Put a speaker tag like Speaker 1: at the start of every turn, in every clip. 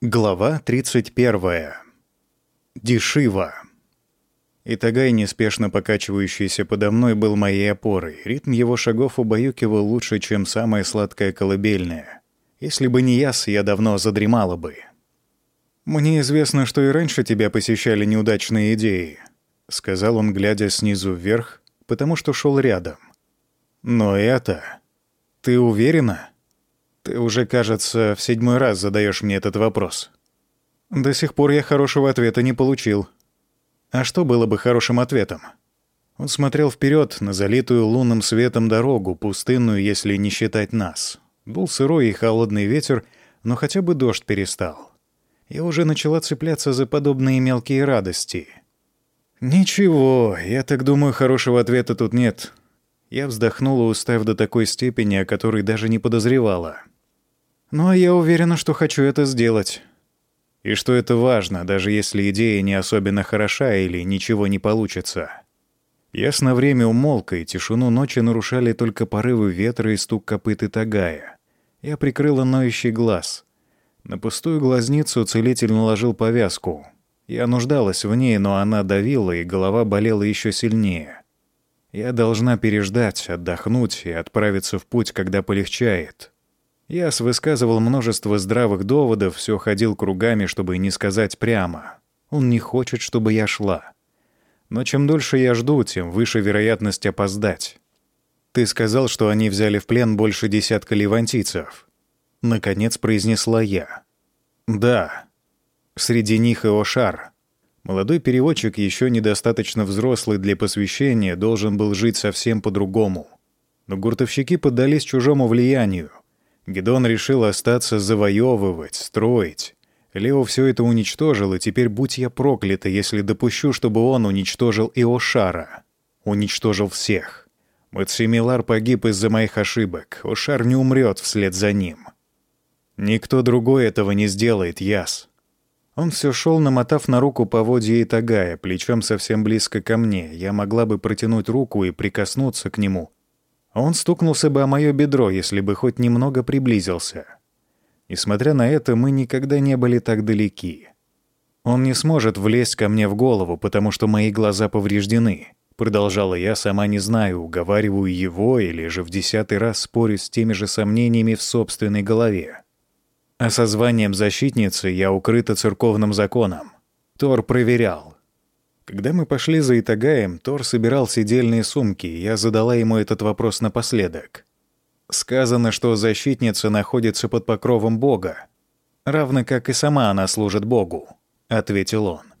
Speaker 1: Глава 31. Дешива. Итагай, неспешно покачивающийся подо мной, был моей опорой. Ритм его шагов убаюкивал лучше, чем самая сладкая колыбельная. Если бы не яс, я давно задремала бы. «Мне известно, что и раньше тебя посещали неудачные идеи», — сказал он, глядя снизу вверх, потому что шел рядом. «Но это... Ты уверена?» Ты уже, кажется, в седьмой раз задаешь мне этот вопрос. До сих пор я хорошего ответа не получил. А что было бы хорошим ответом? Он смотрел вперед на залитую лунным светом дорогу, пустынную, если не считать нас. Был сырой и холодный ветер, но хотя бы дождь перестал. Я уже начала цепляться за подобные мелкие радости. «Ничего, я так думаю, хорошего ответа тут нет». Я вздохнула, устав до такой степени, о которой даже не подозревала. А я уверена, что хочу это сделать. И что это важно, даже если идея не особенно хороша или ничего не получится. Ясно время умолка, и тишину ночи нарушали только порывы ветра и стук копыт и тагая. Я прикрыла ноющий глаз. На пустую глазницу целитель наложил повязку. Я нуждалась в ней, но она давила, и голова болела еще сильнее. Я должна переждать, отдохнуть и отправиться в путь, когда полегчает. Яс высказывал множество здравых доводов, все ходил кругами, чтобы не сказать прямо. Он не хочет, чтобы я шла. Но чем дольше я жду, тем выше вероятность опоздать. Ты сказал, что они взяли в плен больше десятка левантийцев. Наконец произнесла я. Да. Среди них и Ошар. Молодой переводчик, еще недостаточно взрослый для посвящения, должен был жить совсем по-другому. Но гуртовщики поддались чужому влиянию. Гедон решил остаться завоевывать, строить. Лео все это уничтожил, и теперь будь я проклята, если допущу, чтобы он уничтожил Иошара. Уничтожил всех. Мацимилар погиб из-за моих ошибок. Ошар не умрет вслед за ним. Никто другой этого не сделает, Яс. Он все шел, намотав на руку поводья и тагая, плечом совсем близко ко мне. Я могла бы протянуть руку и прикоснуться к нему, он стукнулся бы о мое бедро, если бы хоть немного приблизился. Несмотря на это, мы никогда не были так далеки. Он не сможет влезть ко мне в голову, потому что мои глаза повреждены. Продолжала я, сама не знаю, уговариваю его или же в десятый раз спорю с теми же сомнениями в собственной голове. А со званием защитницы я укрыта церковным законом. Тор проверял. Когда мы пошли за Итагаем, Тор собирал сидельные сумки, и я задала ему этот вопрос напоследок. Сказано, что защитница находится под покровом Бога, равно как и сама она служит Богу, ответил он.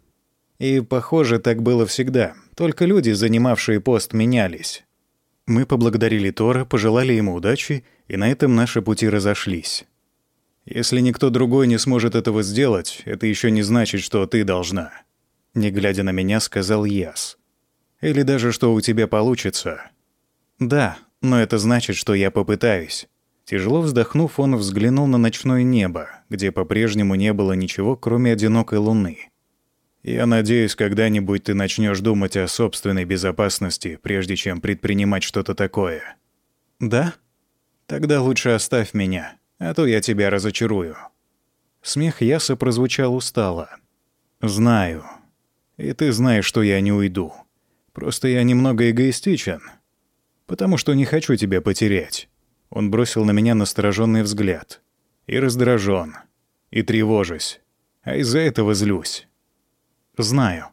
Speaker 1: И, похоже, так было всегда, только люди, занимавшие пост, менялись. Мы поблагодарили Тора, пожелали ему удачи, и на этом наши пути разошлись. Если никто другой не сможет этого сделать, это еще не значит, что ты должна не глядя на меня, сказал Яс. Или даже что у тебя получится. Да, но это значит, что я попытаюсь. Тяжело вздохнув, он взглянул на ночное небо, где по-прежнему не было ничего, кроме одинокой луны. «Я надеюсь, когда-нибудь ты начнешь думать о собственной безопасности, прежде чем предпринимать что-то такое». «Да? Тогда лучше оставь меня, а то я тебя разочарую». Смех Яса прозвучал устало. «Знаю, и ты знаешь, что я не уйду. Просто я немного эгоистичен. Потому что не хочу тебя потерять». Он бросил на меня настороженный взгляд. И раздражен. И тревожусь. А из-за этого злюсь. «Знаю».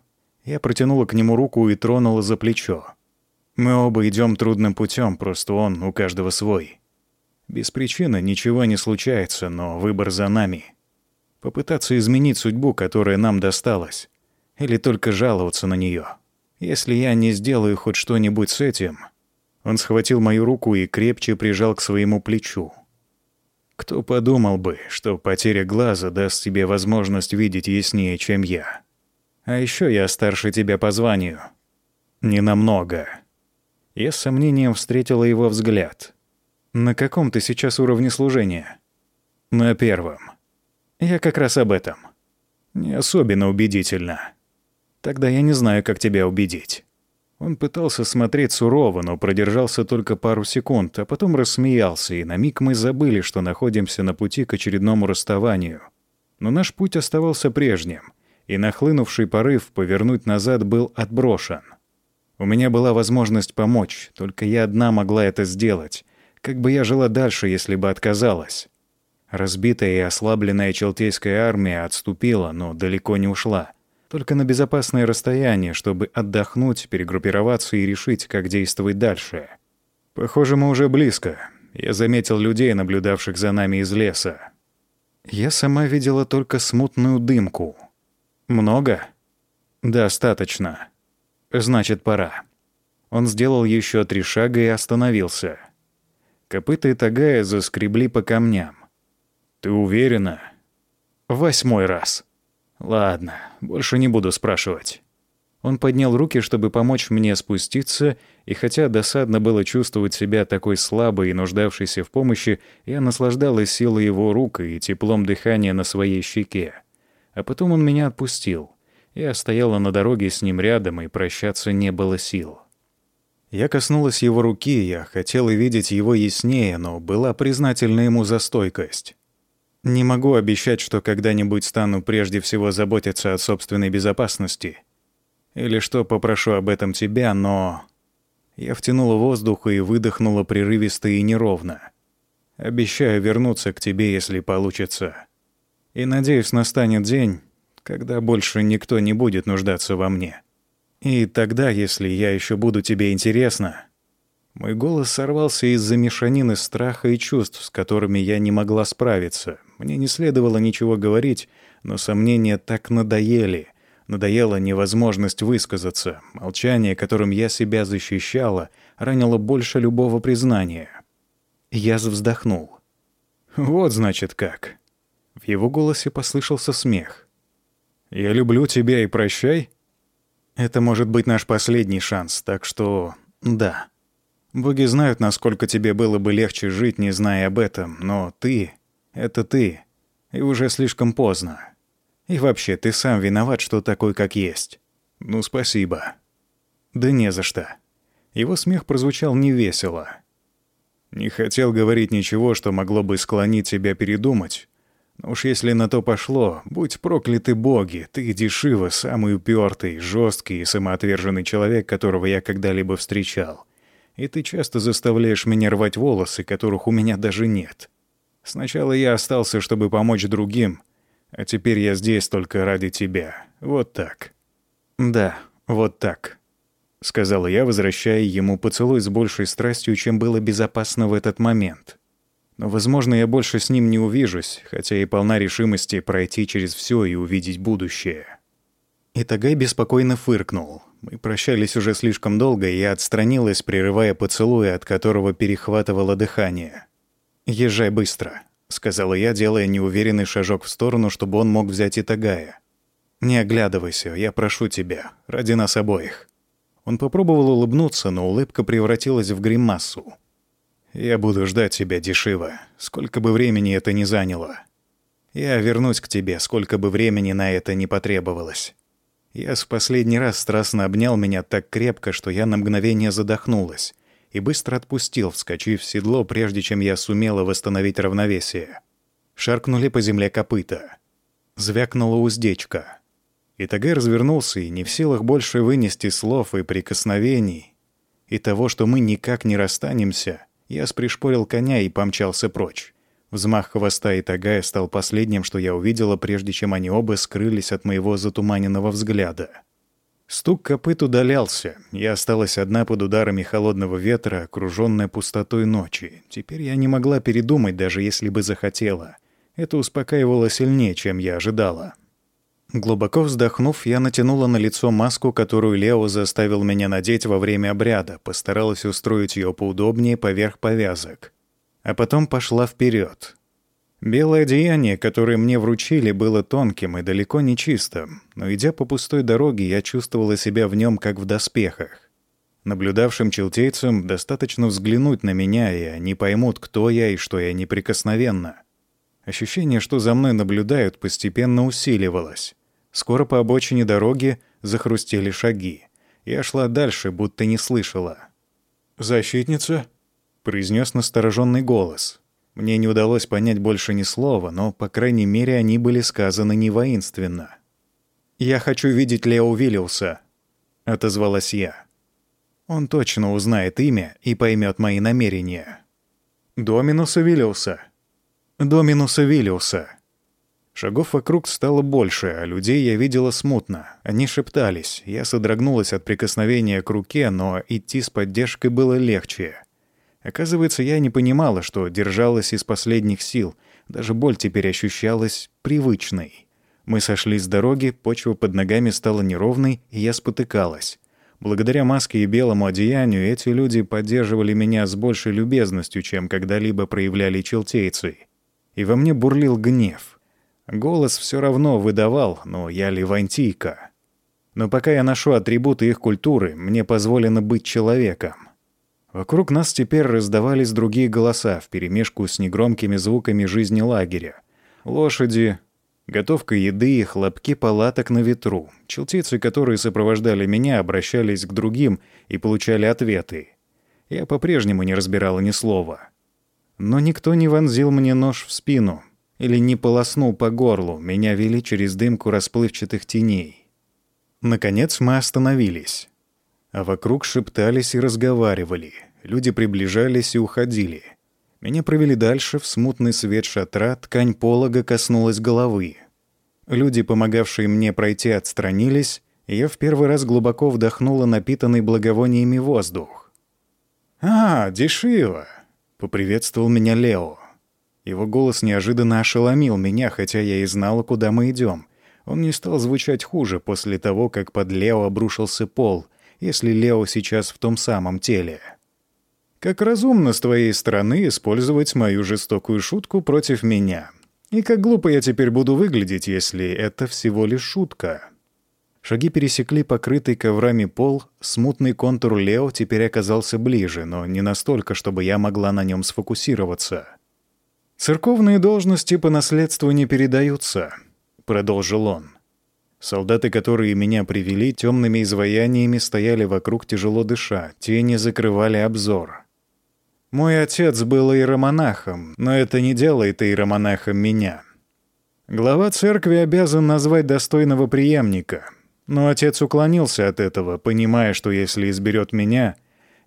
Speaker 1: Я протянула к нему руку и тронула за плечо. Мы оба идем трудным путем, просто он у каждого свой. Без причины ничего не случается, но выбор за нами. Попытаться изменить судьбу, которая нам досталась или только жаловаться на нее. Если я не сделаю хоть что-нибудь с этим... Он схватил мою руку и крепче прижал к своему плечу. Кто подумал бы, что потеря глаза даст тебе возможность видеть яснее, чем я. А еще я старше тебя по званию. Не намного. Я с сомнением встретила его взгляд. На каком ты сейчас уровне служения? На первом. Я как раз об этом. Не особенно убедительно. Тогда я не знаю, как тебя убедить». Он пытался смотреть сурово, но продержался только пару секунд, а потом рассмеялся, и на миг мы забыли, что находимся на пути к очередному расставанию. Но наш путь оставался прежним, и нахлынувший порыв повернуть назад был отброшен. У меня была возможность помочь, только я одна могла это сделать. Как бы я жила дальше, если бы отказалась? Разбитая и ослабленная Челтейская армия отступила, но далеко не ушла. Только на безопасное расстояние, чтобы отдохнуть, перегруппироваться и решить, как действовать дальше. Похоже, мы уже близко. Я заметил людей, наблюдавших за нами из леса. Я сама видела только смутную дымку. Много? Достаточно. Значит, пора. Он сделал еще три шага и остановился. Копыта тагая заскребли по камням. «Ты уверена?» «Восьмой раз». «Ладно, больше не буду спрашивать». Он поднял руки, чтобы помочь мне спуститься, и хотя досадно было чувствовать себя такой слабой и нуждавшейся в помощи, я наслаждалась силой его рук и теплом дыхания на своей щеке. А потом он меня отпустил. Я стояла на дороге с ним рядом, и прощаться не было сил. Я коснулась его руки, я хотела видеть его яснее, но была признательна ему за стойкость. Не могу обещать, что когда-нибудь стану прежде всего заботиться о собственной безопасности — или что попрошу об этом тебя, но...» Я втянула воздух и выдохнула прерывисто и неровно. «Обещаю вернуться к тебе, если получится. И надеюсь, настанет день, когда больше никто не будет нуждаться во мне. И тогда, если я еще буду тебе интересна...» Мой голос сорвался из-за мешанины страха и чувств, с которыми я не могла справиться. Мне не следовало ничего говорить, но сомнения так надоели — Надоела невозможность высказаться. Молчание, которым я себя защищала, ранило больше любого признания. Я вздохнул. «Вот, значит, как». В его голосе послышался смех. «Я люблю тебя и прощай?» «Это может быть наш последний шанс, так что... да. Боги знают, насколько тебе было бы легче жить, не зная об этом, но ты — это ты, и уже слишком поздно. И вообще, ты сам виноват, что такой, как есть. Ну, спасибо. Да не за что. Его смех прозвучал невесело. Не хотел говорить ничего, что могло бы склонить тебя передумать. Но уж если на то пошло, будь прокляты боги, ты дешево самый упертый, жесткий и самоотверженный человек, которого я когда-либо встречал. И ты часто заставляешь меня рвать волосы, которых у меня даже нет. Сначала я остался, чтобы помочь другим — а теперь я здесь только ради тебя. Вот так». «Да, вот так», — сказала я, возвращая ему поцелуй с большей страстью, чем было безопасно в этот момент. Но, возможно, я больше с ним не увижусь, хотя и полна решимости пройти через все и увидеть будущее. И Тагай беспокойно фыркнул. Мы прощались уже слишком долго, и я отстранилась, прерывая поцелуй, от которого перехватывало дыхание. «Езжай быстро», — сказала я, делая неуверенный шажок в сторону, чтобы он мог взять Итагая. «Не оглядывайся, я прошу тебя, ради нас обоих». Он попробовал улыбнуться, но улыбка превратилась в гримасу. «Я буду ждать тебя, Дешива, сколько бы времени это ни заняло. Я вернусь к тебе, сколько бы времени на это не потребовалось». Я в последний раз страстно обнял меня так крепко, что я на мгновение задохнулась и быстро отпустил, вскочив в седло, прежде чем я сумела восстановить равновесие. Шаркнули по земле копыта. Звякнула уздечка. И Тагай развернулся, и не в силах больше вынести слов и прикосновений, и того, что мы никак не расстанемся, я спришпорил коня и помчался прочь. Взмах хвоста и Тагая стал последним, что я увидела, прежде чем они оба скрылись от моего затуманенного взгляда. Стук копыт удалялся. Я осталась одна под ударами холодного ветра, окружённая пустотой ночи. Теперь я не могла передумать, даже если бы захотела. Это успокаивало сильнее, чем я ожидала. Глубоко вздохнув, я натянула на лицо маску, которую Лео заставил меня надеть во время обряда, постаралась устроить её поудобнее поверх повязок. А потом пошла вперед. Белое одеяние, которое мне вручили, было тонким и далеко не чистым, но идя по пустой дороге, я чувствовала себя в нем как в доспехах. Наблюдавшим челтейцам достаточно взглянуть на меня, и они поймут, кто я и что я неприкосновенна. Ощущение, что за мной наблюдают, постепенно усиливалось. Скоро по обочине дороги захрустели шаги. Я шла дальше, будто не слышала. «Защитница?» — произнес настороженный голос. Мне не удалось понять больше ни слова, но, по крайней мере, они были сказаны не воинственно. «Я хочу видеть Лео Виллиуса», — отозвалась я. «Он точно узнает имя и поймет мои намерения». «Доминуса Виллиуса». «Доминуса Виллиуса». Шагов вокруг стало больше, а людей я видела смутно. Они шептались. Я содрогнулась от прикосновения к руке, но идти с поддержкой было легче. Оказывается, я не понимала, что держалась из последних сил. Даже боль теперь ощущалась привычной. Мы сошли с дороги, почва под ногами стала неровной, и я спотыкалась. Благодаря маске и белому одеянию эти люди поддерживали меня с большей любезностью, чем когда-либо проявляли челтейцы. И во мне бурлил гнев. Голос все равно выдавал, но я левантийка. Но пока я ношу атрибуты их культуры, мне позволено быть человеком. Вокруг нас теперь раздавались другие голоса вперемешку с негромкими звуками жизни лагеря. Лошади, готовка еды и хлопки палаток на ветру. Челтицы, которые сопровождали меня, обращались к другим и получали ответы. Я по-прежнему не разбирала ни слова. Но никто не вонзил мне нож в спину — или не полоснул по горлу, меня вели через дымку расплывчатых теней. Наконец мы остановились. А вокруг шептались и разговаривали. Люди приближались и уходили. Меня провели дальше, в смутный свет шатра, ткань полога коснулась головы. Люди, помогавшие мне пройти, отстранились, и я в первый раз глубоко вдохнула напитанный благовониями воздух. «А, Дешива!» — поприветствовал меня Лео. Его голос неожиданно ошеломил меня, хотя я и знала, куда мы идем. Он не стал звучать хуже после того, как под Лео обрушился пол, если Лео сейчас в том самом теле. «Как разумно с твоей стороны использовать мою жестокую шутку против меня. И как глупо я теперь буду выглядеть, если это всего лишь шутка». Шаги пересекли покрытый коврами пол, смутный контур Лео теперь оказался ближе, но не настолько, чтобы я могла на нем сфокусироваться. «Церковные должности по наследству не передаются», — продолжил он. Солдаты, которые меня привели, темными изваяниями стояли вокруг, тяжело дыша, тени закрывали обзор. Мой отец был иеромонахом, но это не делает иеромонахом меня. Глава церкви обязан назвать достойного преемника, но отец уклонился от этого, понимая, что если изберет меня,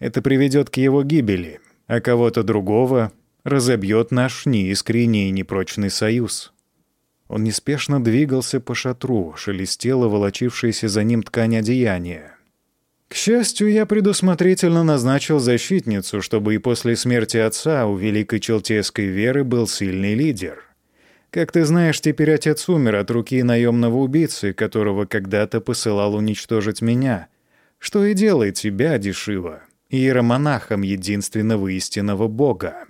Speaker 1: это приведет к его гибели, а кого-то другого разобьет наш неискренний и непрочный союз. Он неспешно двигался по шатру, шелестела волочившаяся за ним ткань одеяния. К счастью, я предусмотрительно назначил защитницу, чтобы и после смерти отца у великой челтейской веры был сильный лидер. Как ты знаешь, теперь отец умер от руки наемного убийцы, которого когда-то посылал уничтожить меня. Что и делает тебя, Дешива, иеромонахом единственного истинного Бога.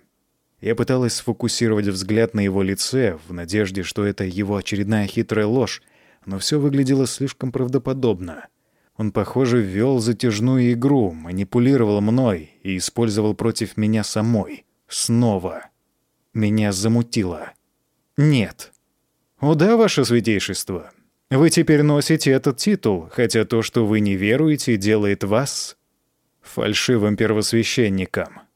Speaker 1: Я пыталась сфокусировать взгляд на его лице, в надежде, что это его очередная хитрая ложь, но все выглядело слишком правдоподобно. Он, похоже, вел затяжную игру, манипулировал мной и использовал против меня самой. Снова. Меня замутило. Нет. О да, ваше святейшество. Вы теперь носите этот титул, хотя то, что вы не веруете, делает вас фальшивым первосвященником.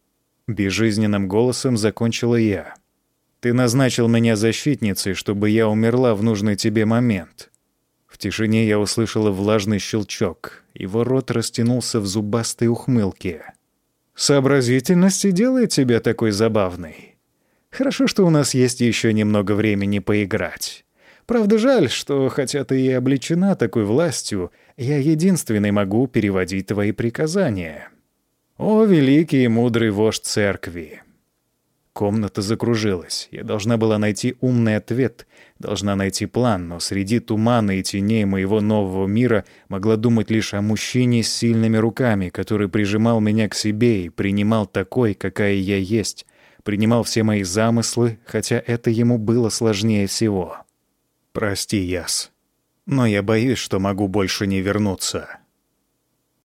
Speaker 1: Безжизненным голосом закончила я. «Ты назначил меня защитницей, чтобы я умерла в нужный тебе момент». В тишине я услышала влажный щелчок. Его рот растянулся в зубастой ухмылке. «Сообразительность и делает тебя такой забавной. Хорошо, что у нас есть еще немного времени поиграть. Правда, жаль, что, хотя ты и облечена такой властью, я единственный могу переводить твои приказания». О, великий и мудрый вождь церкви! Комната закружилась. Я должна была найти умный ответ, должна найти план, но среди тумана и теней моего нового мира могла думать лишь о мужчине с сильными руками, который прижимал меня к себе и принимал такой, какая я есть, принимал все мои замыслы, хотя это ему было сложнее всего. «Прости, Яс, но я боюсь, что могу больше не вернуться».